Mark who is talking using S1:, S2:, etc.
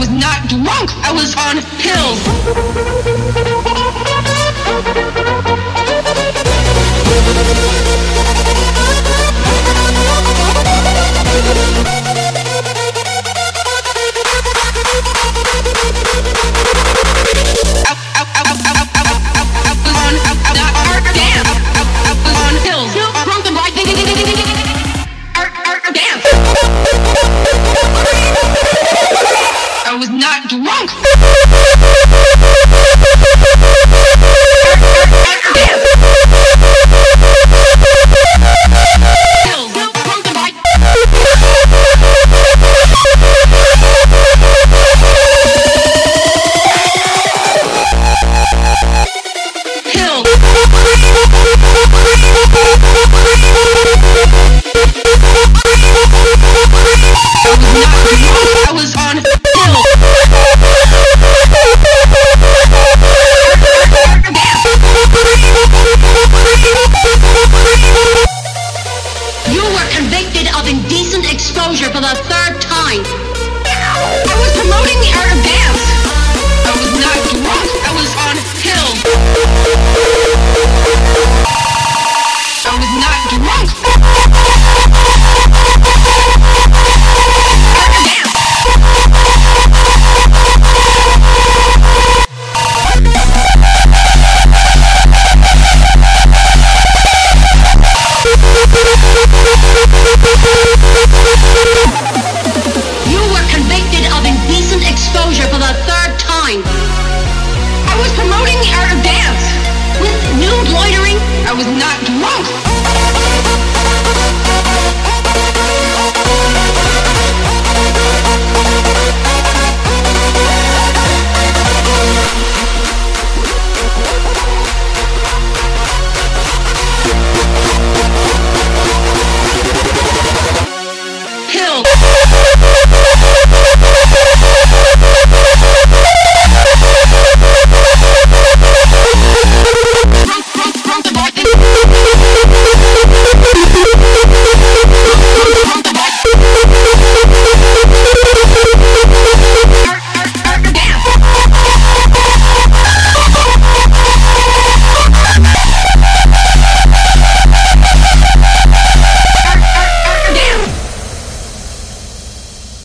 S1: was not drunk. I was on pills. drunk. exposure for the third time. I was promoting the art of. I was promoting the art of dance with nude loitering. I was not gross.